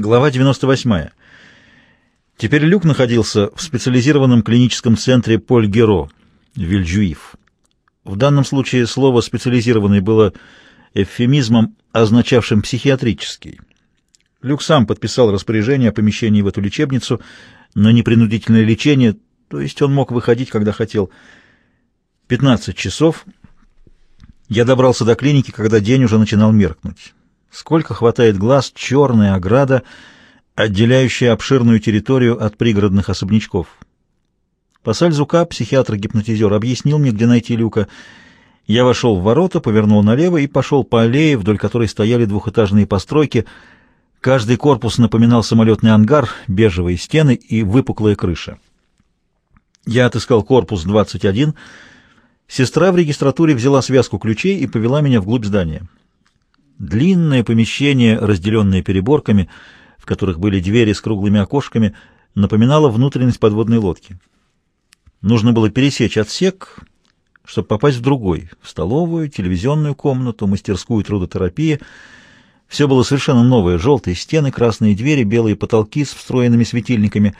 Глава 98. Теперь Люк находился в специализированном клиническом центре Поль Геро, Вильджуив. В данном случае слово «специализированный» было эвфемизмом, означавшим «психиатрический». Люк сам подписал распоряжение о помещении в эту лечебницу на непринудительное лечение, то есть он мог выходить, когда хотел. 15 часов. Я добрался до клиники, когда день уже начинал меркнуть. Сколько хватает глаз, черная ограда, отделяющая обширную территорию от пригородных особнячков. Пассаль Зука, психиатр-гипнотизер, объяснил мне, где найти люка. Я вошел в ворота, повернул налево и пошел по аллее, вдоль которой стояли двухэтажные постройки. Каждый корпус напоминал самолетный ангар, бежевые стены и выпуклая крыша. Я отыскал корпус 21. Сестра в регистратуре взяла связку ключей и повела меня вглубь здания. Длинное помещение, разделенное переборками, в которых были двери с круглыми окошками, напоминало внутренность подводной лодки. Нужно было пересечь отсек, чтобы попасть в другой, в столовую, телевизионную комнату, мастерскую трудотерапии. Все было совершенно новое. Желтые стены, красные двери, белые потолки с встроенными светильниками.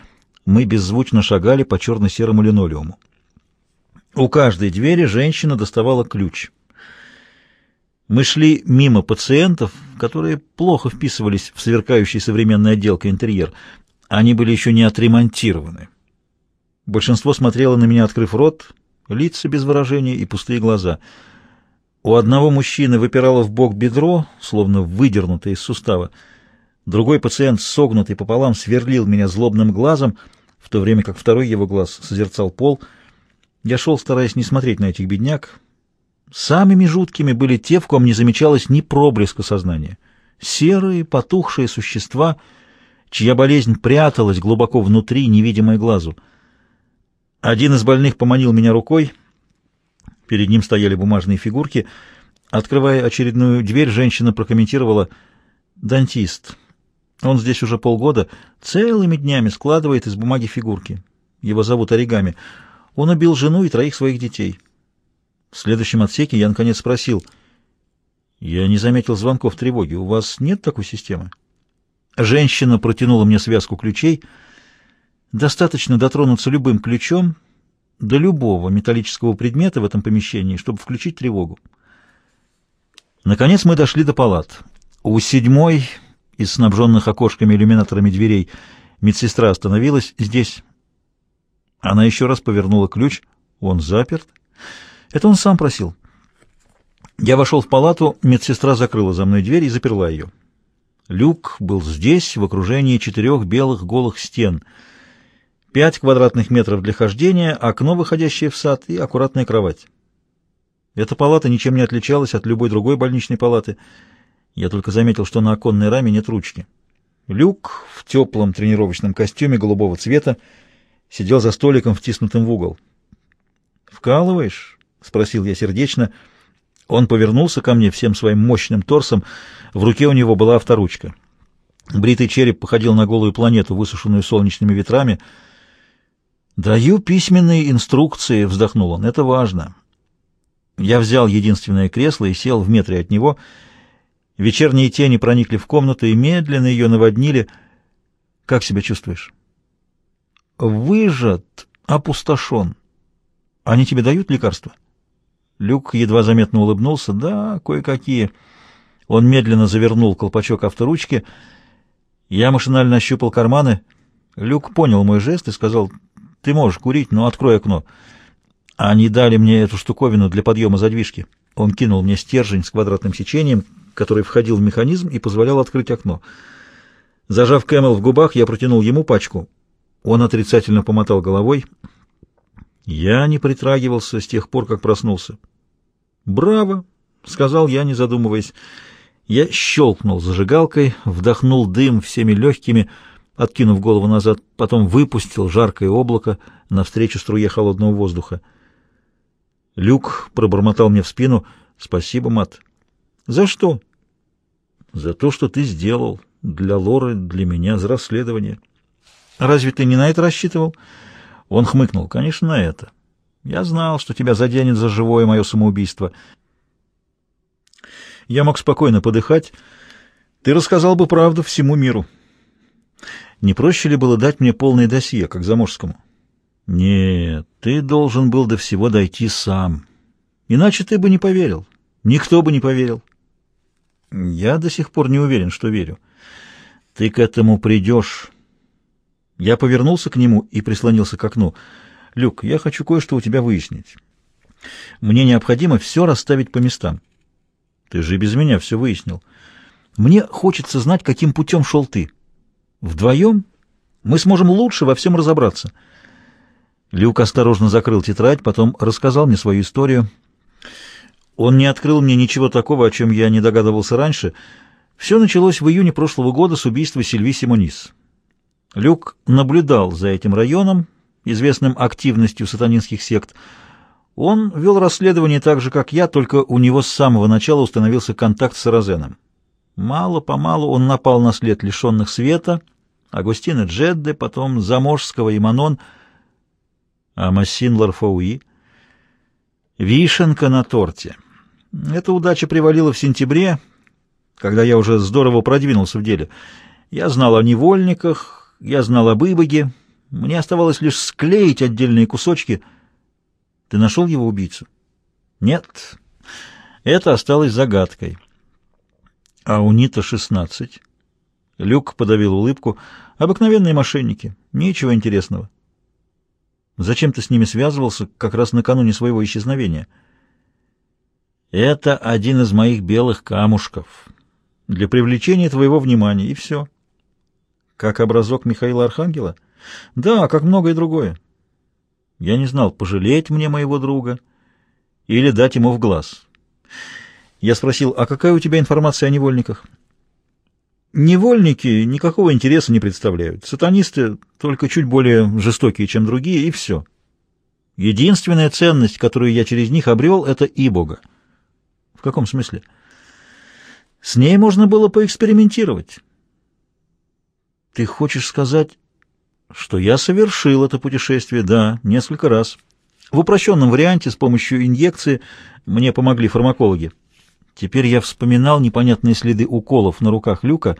Мы беззвучно шагали по черно-серому линолеуму. У каждой двери женщина доставала ключ — мы шли мимо пациентов, которые плохо вписывались в сверкающий современной отделкой интерьер. Они были еще не отремонтированы. Большинство смотрело на меня, открыв рот, лица без выражения и пустые глаза. У одного мужчины выпирало в бок бедро, словно выдернутое из сустава. Другой пациент, согнутый пополам, сверлил меня злобным глазом, в то время как второй его глаз созерцал пол. Я шел, стараясь не смотреть на этих бедняк, Самыми жуткими были те, в ком не замечалось ни проблеска сознания. Серые, потухшие существа, чья болезнь пряталась глубоко внутри, невидимой глазу. Один из больных поманил меня рукой. Перед ним стояли бумажные фигурки. Открывая очередную дверь, женщина прокомментировала «Дантист. Он здесь уже полгода, целыми днями складывает из бумаги фигурки. Его зовут Оригами. Он убил жену и троих своих детей». В следующем отсеке я наконец спросил. «Я не заметил звонков тревоги. У вас нет такой системы?» Женщина протянула мне связку ключей. Достаточно дотронуться любым ключом до любого металлического предмета в этом помещении, чтобы включить тревогу. Наконец мы дошли до палат. У седьмой из снабженных окошками иллюминаторами дверей медсестра остановилась здесь. Она еще раз повернула ключ. Он заперт. Это он сам просил. Я вошел в палату, медсестра закрыла за мной дверь и заперла ее. Люк был здесь, в окружении четырех белых голых стен. Пять квадратных метров для хождения, окно, выходящее в сад, и аккуратная кровать. Эта палата ничем не отличалась от любой другой больничной палаты. Я только заметил, что на оконной раме нет ручки. Люк в теплом тренировочном костюме голубого цвета сидел за столиком, втиснутым в угол. «Вкалываешь?» — спросил я сердечно. Он повернулся ко мне всем своим мощным торсом. В руке у него была авторучка. Бритый череп походил на голую планету, высушенную солнечными ветрами. «Даю письменные инструкции», — вздохнул он. «Это важно». Я взял единственное кресло и сел в метре от него. Вечерние тени проникли в комнату и медленно ее наводнили. «Как себя чувствуешь?» «Выжат, опустошен. Они тебе дают лекарства?» Люк едва заметно улыбнулся. «Да, кое-какие». Он медленно завернул колпачок авторучки. Я машинально ощупал карманы. Люк понял мой жест и сказал, «Ты можешь курить, но открой окно». Они дали мне эту штуковину для подъема задвижки. Он кинул мне стержень с квадратным сечением, который входил в механизм и позволял открыть окно. Зажав Кэмел в губах, я протянул ему пачку. Он отрицательно помотал головой. Я не притрагивался с тех пор, как проснулся. «Браво!» — сказал я, не задумываясь. Я щелкнул зажигалкой, вдохнул дым всеми легкими, откинув голову назад, потом выпустил жаркое облако навстречу струе холодного воздуха. Люк пробормотал мне в спину. «Спасибо, Мат». «За что?» «За то, что ты сделал. Для Лоры, для меня, за расследование». «Разве ты не на это рассчитывал?» Он хмыкнул. «Конечно, это». Я знал, что тебя заденет за живое мое самоубийство. Я мог спокойно подыхать. Ты рассказал бы правду всему миру. Не проще ли было дать мне полное досье, как заморскому? Нет, ты должен был до всего дойти сам. Иначе ты бы не поверил. Никто бы не поверил. Я до сих пор не уверен, что верю. Ты к этому придешь. Я повернулся к нему и прислонился к окну. Люк, я хочу кое-что у тебя выяснить. Мне необходимо все расставить по местам. Ты же без меня все выяснил. Мне хочется знать, каким путем шел ты. Вдвоем мы сможем лучше во всем разобраться. Люк осторожно закрыл тетрадь, потом рассказал мне свою историю. Он не открыл мне ничего такого, о чем я не догадывался раньше. Все началось в июне прошлого года с убийства Сильви Симонис. Люк наблюдал за этим районом, известным активностью сатанинских сект. Он вел расследование так же, как я, только у него с самого начала установился контакт с Розеном. Мало-помалу он напал на след лишенных света, Агустина Джедде, потом Заможского и Манон, а Массин Ларфауи. Вишенка на торте. Эта удача привалила в сентябре, когда я уже здорово продвинулся в деле. Я знал о невольниках, я знал об Ибоге, мне оставалось лишь склеить отдельные кусочки. Ты нашел его убийцу? Нет, это осталось загадкой. А у Нита шестнадцать. Люк подавил улыбку. Обыкновенные мошенники. Ничего интересного. Зачем ты с ними связывался как раз накануне своего исчезновения? Это один из моих белых камушков. Для привлечения твоего внимания, и все. Как образок Михаила Архангела? Да, как многое другое. Я не знал, пожалеть мне моего друга или дать ему в глаз. Я спросил, а какая у тебя информация о невольниках? Невольники никакого интереса не представляют. Сатанисты только чуть более жестокие, чем другие, и все. Единственная ценность, которую я через них обрел, это и Бога. В каком смысле? С ней можно было поэкспериментировать. Ты хочешь сказать, что я совершил это путешествие? Да, несколько раз. В упрощенном варианте с помощью инъекции мне помогли фармакологи. Теперь я вспоминал непонятные следы уколов на руках Люка.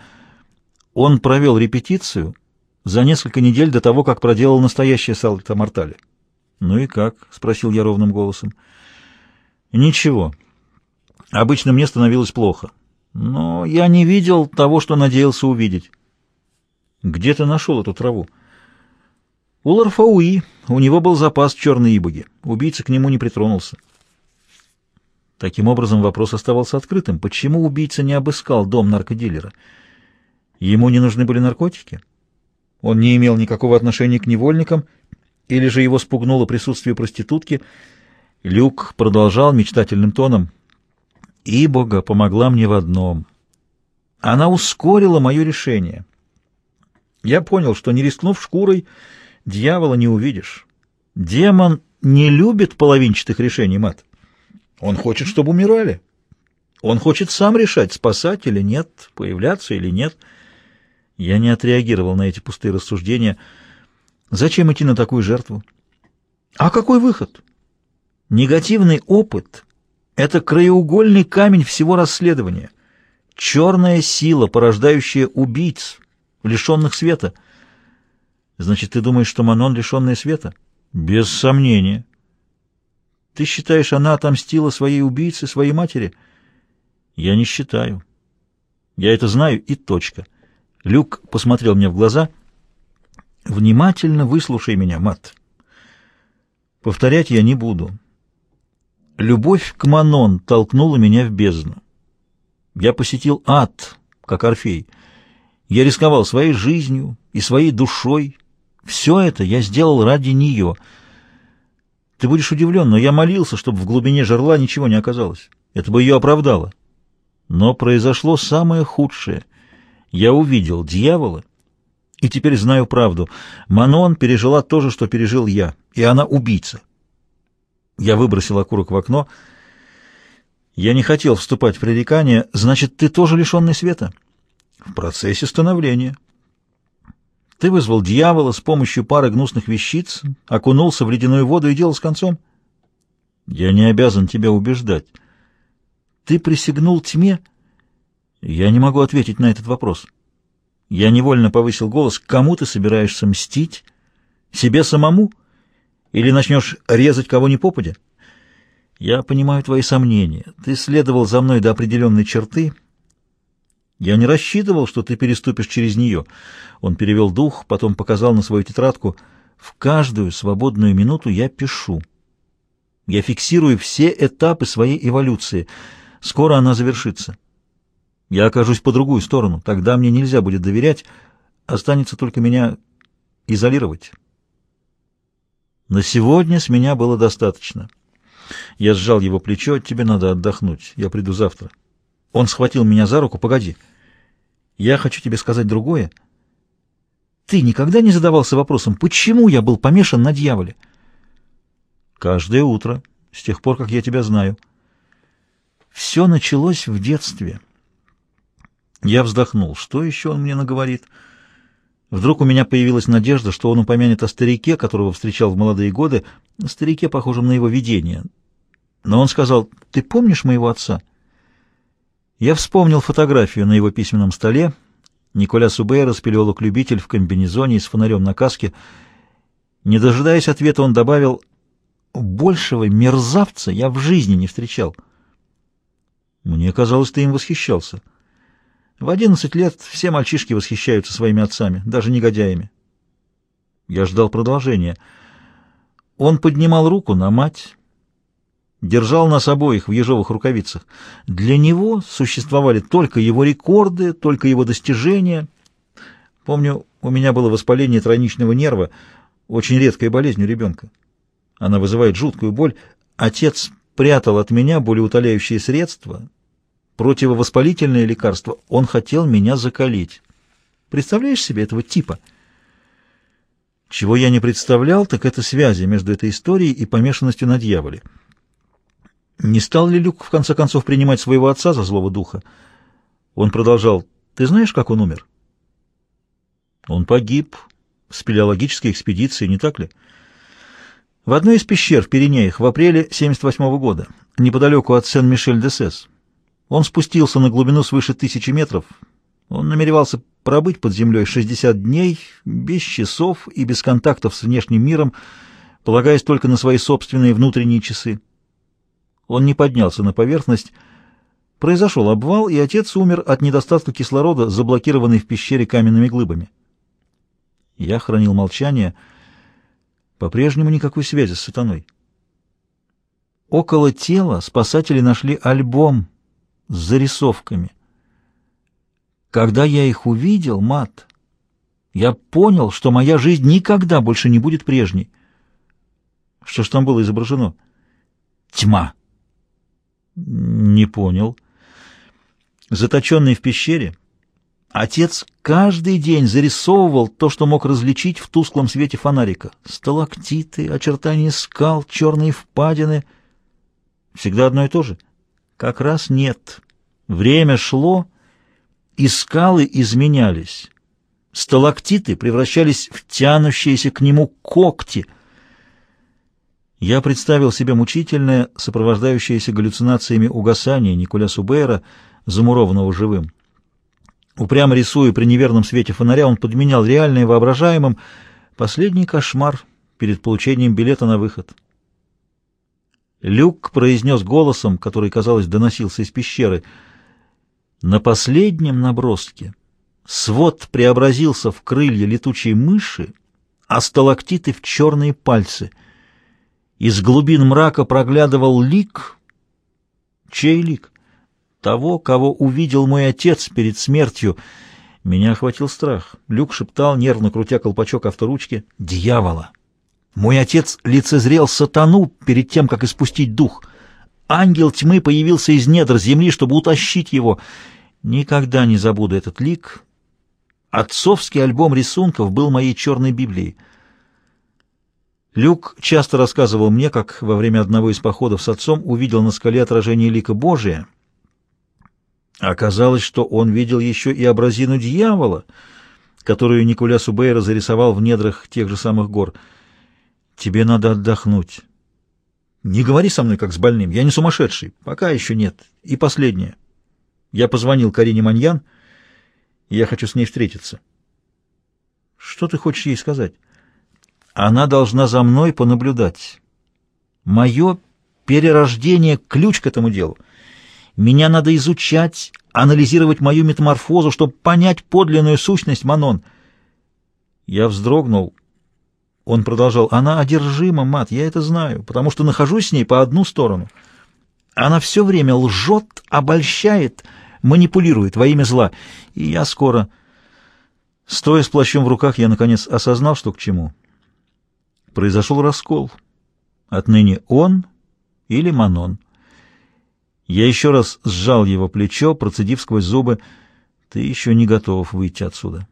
Он провел репетицию за несколько недель до того, как проделал настоящее сальто мортале. «Ну и как?» — спросил я ровным голосом. «Ничего. Обычно мне становилось плохо. Но я не видел того, что надеялся увидеть». «Где ты нашел эту траву?» «У Ларфауи. У него был запас черной ибоги. Убийца к нему не притронулся». Таким образом, вопрос оставался открытым. Почему убийца не обыскал дом наркодилера? Ему не нужны были наркотики? Он не имел никакого отношения к невольникам, или же его спугнуло присутствие проститутки? Люк продолжал мечтательным тоном. «И Бога помогла мне в одном. Она ускорила мое решение. Я понял, что, не рискнув шкурой, дьявола не увидишь. Демон не любит половинчатых решений, мат. Он хочет, чтобы умирали. Он хочет сам решать, спасать или нет, появляться или нет. Я не отреагировал на эти пустые рассуждения. Зачем идти на такую жертву? А какой выход? Негативный опыт — это краеугольный камень всего расследования. Черная сила, порождающая убийц, лишенных света. Значит, ты думаешь, что Манон лишенная света? Без сомнения. Ты считаешь, она отомстила своей убийце, своей матери? Я не считаю. Я это знаю и точка. Люк посмотрел мне в глаза. Внимательно выслушай меня, Мат. Повторять я не буду. Любовь к Манон толкнула меня в бездну. Я посетил ад, как Орфей. Я рисковал своей жизнью и своей душой. Все это я сделал ради нее — ты будешь удивлен, но я молился, чтобы в глубине жерла ничего не оказалось. Это бы ее оправдало. Но произошло самое худшее. Я увидел дьявола и теперь знаю правду. Манон пережила то же, что пережил я, и она убийца. Я выбросил окурок в окно. Я не хотел вступать в пререкание. Значит, ты тоже лишенный света? В процессе становления. Ты вызвал дьявола с помощью пары гнусных вещиц, окунулся в ледяную воду и дело с концом? Я не обязан тебя убеждать. Ты присягнул тьме? Я не могу ответить на этот вопрос. Я невольно повысил голос. «Кому ты собираешься мстить? Себе самому? Или начнешь резать кого ни попадя?» «Я понимаю твои сомнения. Ты следовал за мной до определенной черты. Я не рассчитывал, что ты переступишь через нее». Он перевел дух, потом показал на свою тетрадку. «В каждую свободную минуту я пишу. Я фиксирую все этапы своей эволюции. Скоро она завершится». Я окажусь по другую сторону. Тогда мне нельзя будет доверять. Останется только меня изолировать. На сегодня с меня было достаточно. Я сжал его плечо. Тебе надо отдохнуть. Я приду завтра. Он схватил меня за руку. Погоди. Я хочу тебе сказать другое. Ты никогда не задавался вопросом, почему я был помешан на дьяволе? Каждое утро, с тех пор, как я тебя знаю. Все началось в детстве. Я вздохнул. Что еще он мне наговорит? Вдруг у меня появилась надежда, что он упомянет о старике, которого встречал в молодые годы, старике, похожем на его видение. Но он сказал, «Ты помнишь моего отца?» Я вспомнил фотографию на его письменном столе. Николя Субейра, спелеолог-любитель в комбинезоне и с фонарем на каске. Не дожидаясь ответа, он добавил, «Большего мерзавца я в жизни не встречал». Мне казалось, ты им восхищался. В одиннадцать лет все мальчишки восхищаются своими отцами, даже негодяями. Я ждал продолжения. Он поднимал руку на мать, держал нас обоих в ежовых рукавицах. Для него существовали только его рекорды, только его достижения. Помню, у меня было воспаление тройничного нерва, очень редкая болезнь у ребенка. Она вызывает жуткую боль. Отец прятал от меня болеутоляющие средства — противовоспалительное лекарство, он хотел меня закалить. Представляешь себе этого типа? Чего я не представлял, так это связи между этой историей и помешанностью на дьяволе. Не стал ли Люк, в конце концов, принимать своего отца за злого духа? Он продолжал, «Ты знаешь, как он умер?» «Он погиб в спелеологической экспедиции, не так ли?» В одной из пещер в Пиренеях в апреле 78 -го года, неподалеку от Сен-Мишель-де-Сес. Он спустился на глубину свыше тысячи метров. Он намеревался пробыть под землей 60 дней, без часов и без контактов с внешним миром, полагаясь только на свои собственные внутренние часы. Он не поднялся на поверхность. Произошел обвал, и отец умер от недостатка кислорода, заблокированный в пещере каменными глыбами. Я хранил молчание. По-прежнему никакой связи с сатаной. Около тела спасатели нашли альбом — с зарисовками. Когда я их увидел, мат, я понял, что моя жизнь никогда больше не будет прежней. Что ж там было изображено? Тьма. Не понял. Заточенный в пещере, отец каждый день зарисовывал то, что мог различить в тусклом свете фонарика. Сталактиты, очертания скал, черные впадины. Всегда одно и то же — как раз нет. Время шло, и скалы изменялись. Сталактиты превращались в тянущиеся к нему когти. Я представил себе мучительное, сопровождающееся галлюцинациями угасание Николя Субейра, замурованного живым. Упрямо рисуя при неверном свете фонаря, он подменял реальное воображаемым. Последний кошмар перед получением билета на выход. Люк произнес голосом, который, казалось, доносился из пещеры. На последнем наброске свод преобразился в крылья летучей мыши, а сталактиты в черные пальцы. Из глубин мрака проглядывал лик. Чей лик? Того, кого увидел мой отец перед смертью. Меня охватил страх. Люк шептал, нервно крутя колпачок авторучки, «Дьявола!» Мой отец лицезрел сатану перед тем, как испустить дух. Ангел тьмы появился из недр земли, чтобы утащить его. Никогда не забуду этот лик. Отцовский альбом рисунков был моей черной Библией. Люк часто рассказывал мне, как во время одного из походов с отцом увидел на скале отражение лика Божия. Оказалось, что он видел еще и образину дьявола, которую Николя Субейра зарисовал в недрах тех же самых гор — Тебе надо отдохнуть. Не говори со мной, как с больным. Я не сумасшедший. Пока еще нет. И последнее. Я позвонил Карине Маньян Я хочу с ней встретиться. Что ты хочешь ей сказать? Она должна за мной понаблюдать. Мое перерождение — ключ к этому делу. Меня надо изучать, анализировать мою метаморфозу, чтобы понять подлинную сущность Манон. Я вздрогнул. Он продолжал. Она одержима, мат, я это знаю, потому что нахожусь с ней по одну сторону. Она все время лжет, обольщает, манипулирует во имя зла. И я скоро... Стоя с плащом в руках, я, наконец, осознал, что к чему. Произошел раскол. Отныне он или Манон. Я еще раз сжал его плечо, процедив сквозь зубы. «Ты еще не готов выйти отсюда».